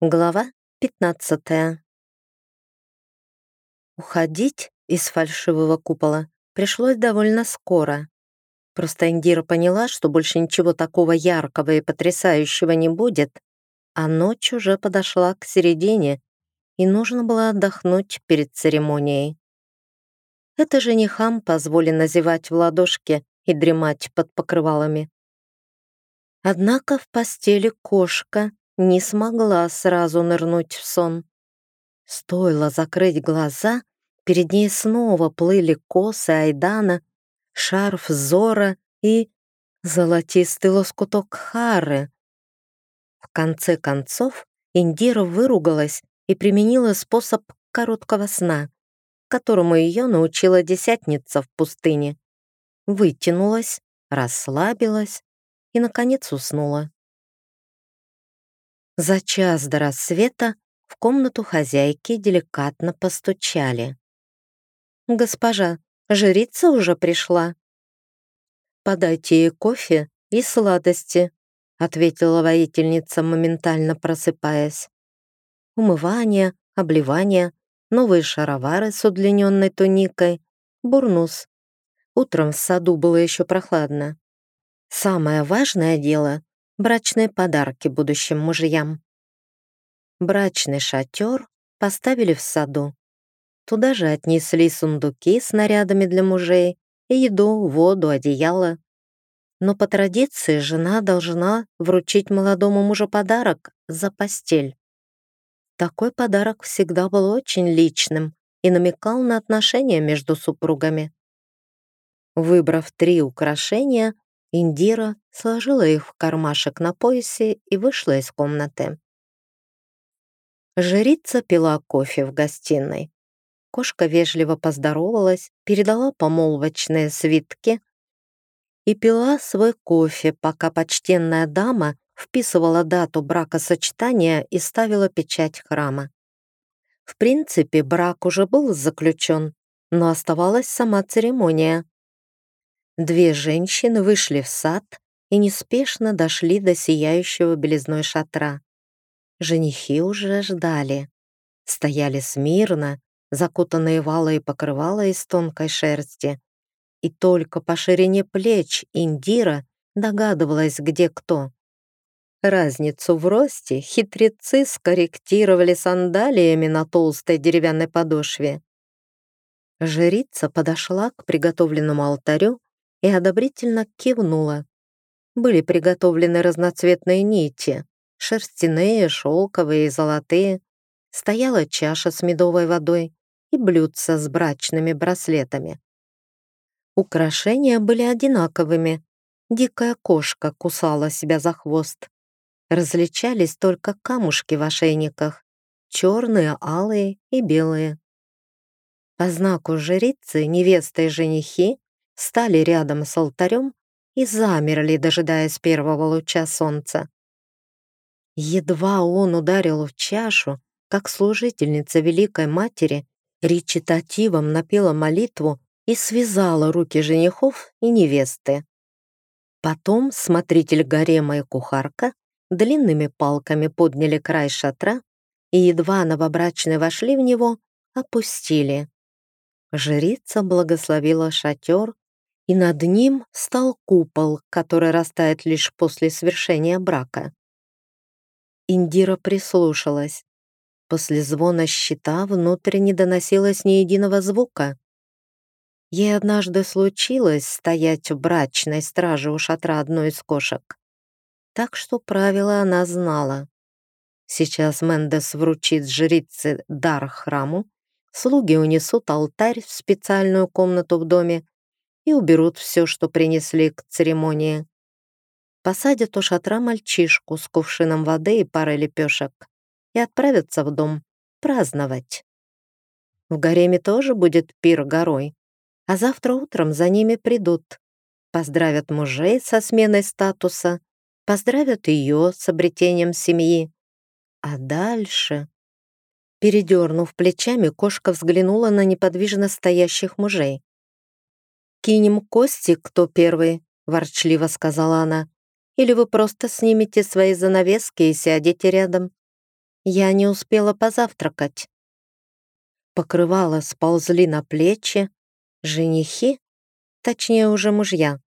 Глава 15 Уходить из фальшивого купола пришлось довольно скоро. Просто Индира поняла, что больше ничего такого яркого и потрясающего не будет, а ночь уже подошла к середине, и нужно было отдохнуть перед церемонией. Это женихам позволено зевать в ладошки и дремать под покрывалами. Однако в постели кошка не смогла сразу нырнуть в сон. Стоило закрыть глаза, перед ней снова плыли косы Айдана, шарф Зора и золотистый лоскуток Хары. В конце концов Индира выругалась и применила способ короткого сна, которому ее научила десятница в пустыне. Вытянулась, расслабилась и, наконец, уснула. За час до рассвета в комнату хозяйки деликатно постучали. «Госпожа, жрица уже пришла?» «Подайте ей кофе и сладости», — ответила воительница, моментально просыпаясь. Умывание, обливание, новые шаровары с удлиненной туникой, бурнус. Утром в саду было еще прохладно. Самое важное дело брачные подарки будущим мужьям. Брачный шатер поставили в саду. Туда же отнесли сундуки с нарядами для мужей, и еду, воду, одеяло. Но по традиции жена должна вручить молодому мужу подарок за постель. Такой подарок всегда был очень личным и намекал на отношения между супругами. Выбрав три украшения, Индира сложила их в кармашек на поясе и вышла из комнаты. Жрица пила кофе в гостиной. Кошка вежливо поздоровалась, передала помолвочные свитки и пила свой кофе, пока почтенная дама вписывала дату бракосочетания и ставила печать храма. В принципе, брак уже был заключен, но оставалась сама церемония. Две женщины вышли в сад и неспешно дошли до сияющего белизной шатра. Женихи уже ждали. Стояли смирно, закутанные в и покрывала из тонкой шерсти. И только по ширине плеч Индира догадывалась, где кто. Разницу в росте хитрецы скорректировали сандалиями на толстой деревянной подошве. Жрица подошла к приготовленному алтарю и одобрительно кивнула. Были приготовлены разноцветные нити, шерстяные, шелковые и золотые. Стояла чаша с медовой водой и блюдца с брачными браслетами. Украшения были одинаковыми. Дикая кошка кусала себя за хвост. Различались только камушки в ошейниках, черные, алые и белые. По знаку жрицы невеста и женихи стали рядом с алтарем и замерли, дожидаясь первого луча солнца. Едва он ударил в чашу, как служительница Великой Матери речитативом напела молитву и связала руки женихов и невесты. Потом смотритель гарема и кухарка длинными палками подняли край шатра и едва новобрачные вошли в него, опустили. Жрица благословила шатер и над ним стал купол, который растает лишь после свершения брака. Индира прислушалась. После звона щита внутрь не доносилось ни единого звука. Ей однажды случилось стоять в брачной страже у шатра одной из кошек. Так что правила она знала. Сейчас Мендес вручит жрице дар храму, слуги унесут алтарь в специальную комнату в доме, и уберут все, что принесли к церемонии. Посадят у шатра мальчишку с кувшином воды и парой лепешек и отправятся в дом праздновать. В гареме тоже будет пир горой, а завтра утром за ними придут, поздравят мужей со сменой статуса, поздравят ее с обретением семьи. А дальше... Передернув плечами, кошка взглянула на неподвижно стоящих мужей. «Кинем кости, кто первый», — ворчливо сказала она. «Или вы просто снимете свои занавески и сядете рядом». Я не успела позавтракать. Покрывала сползли на плечи. Женихи, точнее уже мужья,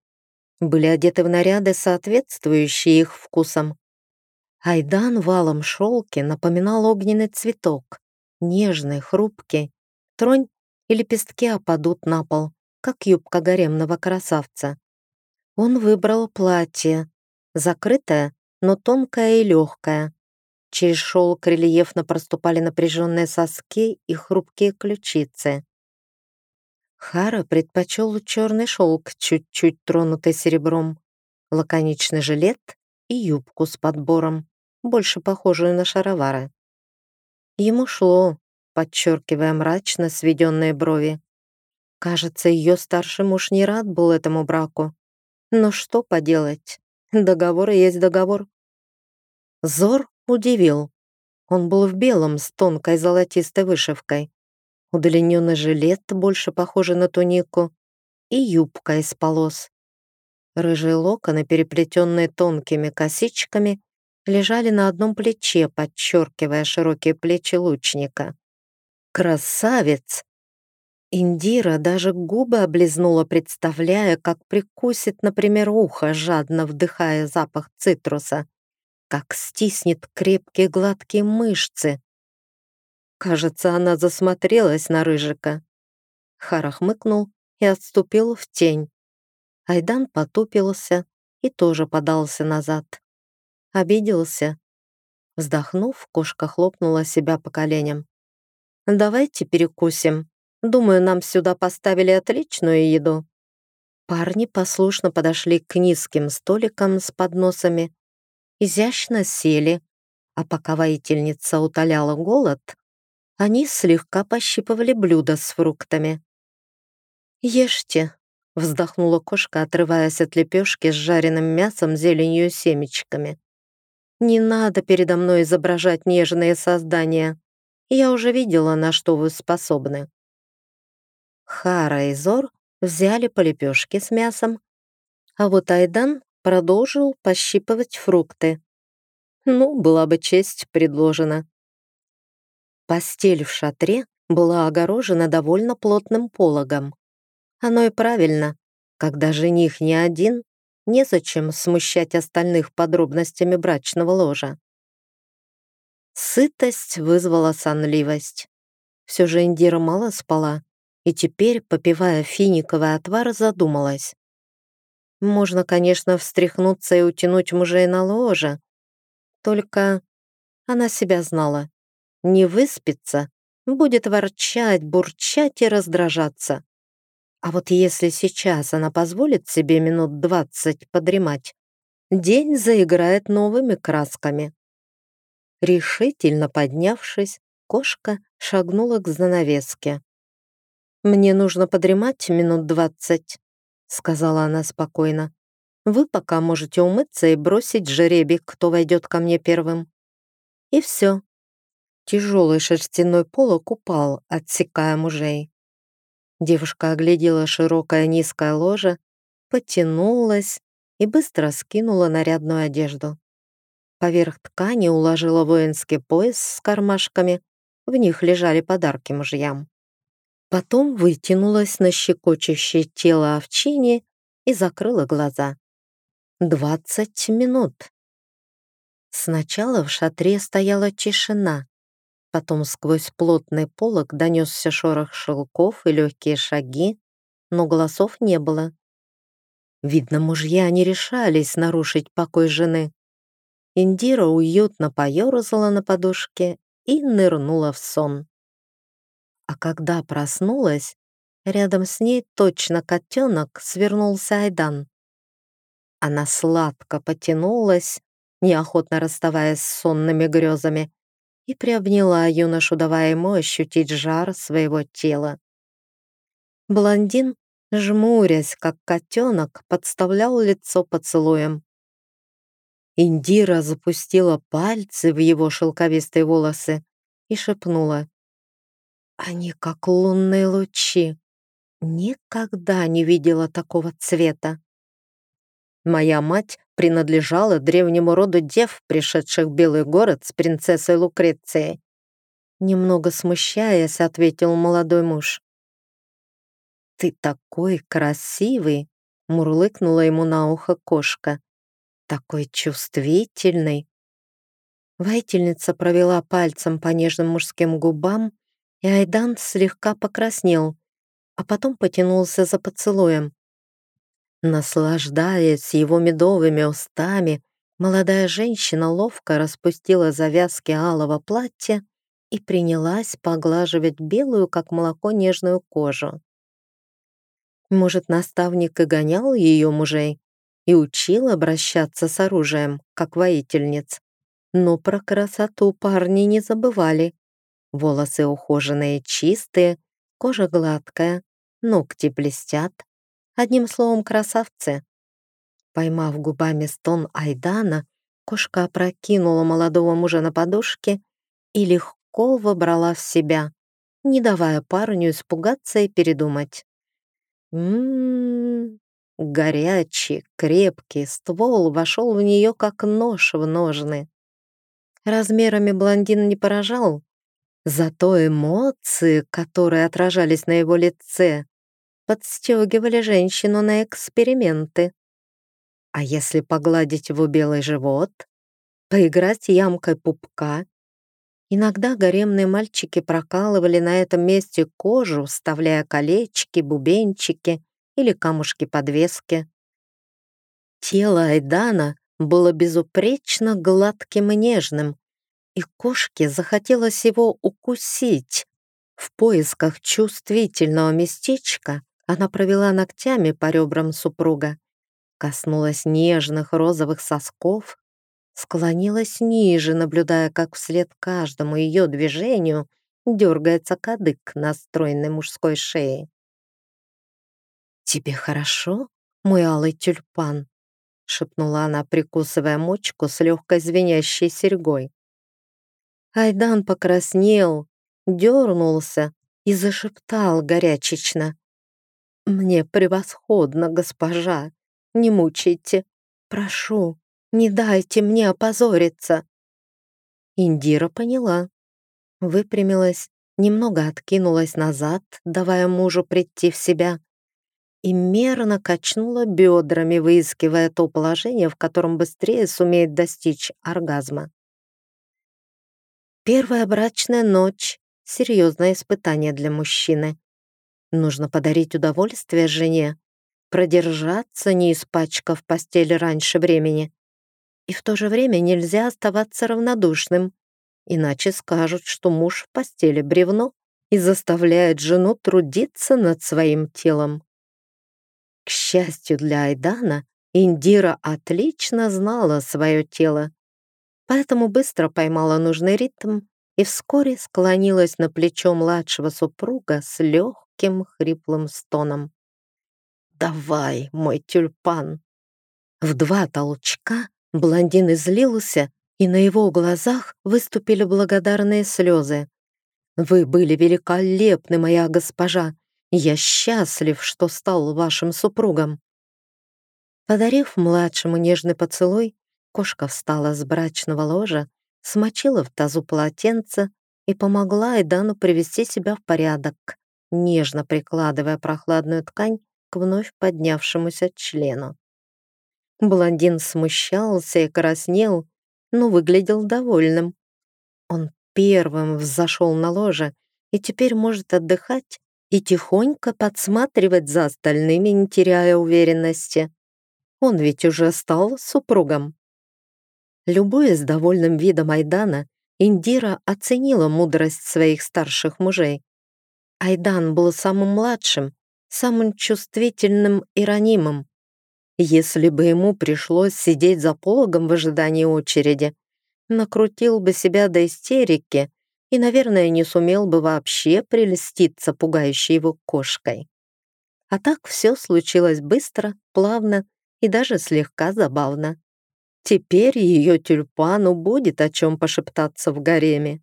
были одеты в наряды, соответствующие их вкусам. Айдан валом шелки напоминал огненный цветок, нежный, хрупкий. Тронь и лепестки опадут на пол, как юбка гаремного красавца. Он выбрал платье, закрытое, но тонкое и легкое. Через шелк рельефно проступали напряженные соски и хрупкие ключицы. Хара предпочел черный шелк, чуть-чуть тронутый серебром, лаконичный жилет и юбку с подбором, больше похожую на шаровары. Ему шло, подчеркивая мрачно сведенные брови. Кажется, ее старший муж не рад был этому браку. Но что поделать? Договор есть договор. Зор удивил. Он был в белом с тонкой золотистой вышивкой удлиненный жилет, больше похожий на тунику, и юбка из полос. Рыжие локоны, переплетенные тонкими косичками, лежали на одном плече, подчеркивая широкие плечи лучника. «Красавец!» Индира даже губы облизнула, представляя, как прикусит, например, ухо, жадно вдыхая запах цитруса, как стиснет крепкие гладкие мышцы, Кажется, она засмотрелась на Рыжика. Хара хмыкнул и отступил в тень. Айдан потупился и тоже подался назад. Обиделся. Вздохнув, кошка хлопнула себя по коленям. «Давайте перекусим. Думаю, нам сюда поставили отличную еду». Парни послушно подошли к низким столикам с подносами, изящно сели, а пока воительница утоляла голод, они слегка пощипывали блюдо с фруктами. «Ешьте», — вздохнула кошка, отрываясь от лепешки с жареным мясом, зеленью и семечками. «Не надо передо мной изображать нежные создания. Я уже видела, на что вы способны». Хара и Зор взяли по с мясом, а вот Айдан продолжил пощипывать фрукты. Ну, была бы честь предложена. Постель в шатре была огорожена довольно плотным пологом. Оно и правильно. Когда жених не один, незачем смущать остальных подробностями брачного ложа. Сытость вызвала сонливость. Все же Индира мало спала, и теперь, попивая финиковый отвар, задумалась. Можно, конечно, встряхнуться и утянуть мужей на ложе, только она себя знала не выспится, будет ворчать, бурчать и раздражаться. А вот если сейчас она позволит себе минут двадцать подремать, день заиграет новыми красками. Решительно поднявшись, кошка шагнула к занавеске. «Мне нужно подремать минут двадцать», — сказала она спокойно. «Вы пока можете умыться и бросить жеребий, кто войдет ко мне первым». И все. Тяжелый шерстяной полок упал, отсекая мужей. Девушка оглядела широкое низкое ложе, потянулась и быстро скинула нарядную одежду. Поверх ткани уложила воинский пояс с кармашками, в них лежали подарки мужьям. Потом вытянулась на щекочущее тело овчине и закрыла глаза. Двадцать минут. Сначала в шатре стояла тишина. Потом сквозь плотный полог донесся шорох шелков и легкие шаги, но голосов не было. Видно, мужья не решались нарушить покой жены. Индира уютно поерзала на подушке и нырнула в сон. А когда проснулась, рядом с ней точно котенок свернулся Айдан. Она сладко потянулась, неохотно расставаясь с сонными грезами, и приобняла юношу, давая ему ощутить жар своего тела. Блондин, жмурясь, как котенок, подставлял лицо поцелуем. Индира запустила пальцы в его шелковистые волосы и шепнула. «Они как лунные лучи. Никогда не видела такого цвета». Моя мать принадлежала древнему роду дев, пришедших в Белый город с принцессой Лукрецией. Немного смущаясь, ответил молодой муж. «Ты такой красивый!» — мурлыкнула ему на ухо кошка. «Такой чувствительный!» Воительница провела пальцем по нежным мужским губам, и Айдан слегка покраснел, а потом потянулся за поцелуем. Наслаждаясь его медовыми устами, молодая женщина ловко распустила завязки алого платья и принялась поглаживать белую, как молоко, нежную кожу. Может, наставник и гонял ее мужей и учил обращаться с оружием, как воительниц. Но про красоту парни не забывали. Волосы ухоженные, чистые, кожа гладкая, ногти блестят. Одним словом, красавцы. Поймав губами стон Айдана, кошка опрокинула молодого мужа на подушке и легко вобрала в себя, не давая парню испугаться и передумать. Ммм, горячий, крепкий ствол вошел в нее как нож в ножны. Размерами блондин не поражал, зато эмоции, которые отражались на его лице, подстегивали женщину на эксперименты. А если погладить его белый живот, поиграть ямкой пупка, иногда гаремные мальчики прокалывали на этом месте кожу, вставляя колечки, бубенчики или камушки-подвески. Тело Айдана было безупречно гладким и нежным, и кошке захотелось его укусить. В поисках чувствительного местечка она провела ногтями по ребрам супруга, коснулась нежных розовых сосков, склонилась ниже, наблюдая, как вслед каждому ее движению дергается кадык на стройной мужской шее. «Тебе хорошо, мой алый тюльпан?» шепнула она, прикусывая мочку с легкой звенящей серьгой. Айдан покраснел, дернулся и зашептал горячечно. «Мне превосходно, госпожа, не мучайте, прошу, не дайте мне опозориться». Индира поняла, выпрямилась, немного откинулась назад, давая мужу прийти в себя, и мерно качнула бедрами, выискивая то положение, в котором быстрее сумеет достичь оргазма. Первая брачная ночь — серьезное испытание для мужчины. Нужно подарить удовольствие жене, продержаться, не испачкав постель раньше времени. И в то же время нельзя оставаться равнодушным, иначе скажут, что муж в постели бревно и заставляет жену трудиться над своим телом. К счастью для Айдана, Индира отлично знала свое тело, поэтому быстро поймала нужный ритм и вскоре склонилась на плечо младшего супруга с легким хриплым стоном. «Давай, мой тюльпан!» В два толчка блондин излился, и на его глазах выступили благодарные слезы. «Вы были великолепны, моя госпожа! Я счастлив, что стал вашим супругом». Подарив младшему нежный поцелуй, кошка встала с брачного ложа, смочила в тазу полотенце и помогла Айдану привести себя в порядок, нежно прикладывая прохладную ткань к вновь поднявшемуся члену. Блондин смущался и краснел, но выглядел довольным. Он первым взошел на ложе и теперь может отдыхать и тихонько подсматривать за остальными, не теряя уверенности. Он ведь уже стал супругом. Любуясь довольным видом Айдана, Индира оценила мудрость своих старших мужей. Айдан был самым младшим, самым чувствительным и ранимым. Если бы ему пришлось сидеть за пологом в ожидании очереди, накрутил бы себя до истерики и, наверное, не сумел бы вообще прелеститься пугающей его кошкой. А так все случилось быстро, плавно и даже слегка забавно. Теперь ее тюльпану будет о чем пошептаться в гареме.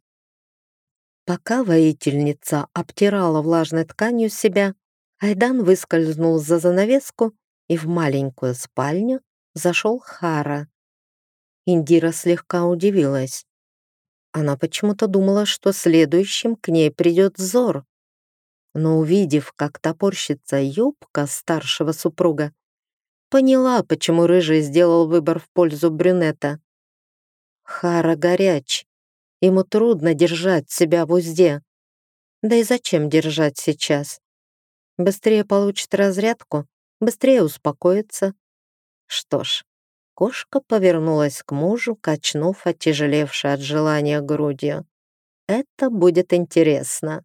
Пока воительница обтирала влажной тканью себя, Айдан выскользнул за занавеску и в маленькую спальню зашел Хара. Индира слегка удивилась. Она почему-то думала, что следующим к ней придет Зор. Но увидев, как топорщится юбка старшего супруга, поняла, почему Рыжий сделал выбор в пользу брюнета. Хара горяч. Ему трудно держать себя в узде. Да и зачем держать сейчас? Быстрее получит разрядку, быстрее успокоится. Что ж, кошка повернулась к мужу, качнув отяжелевшей от желания грудью. Это будет интересно.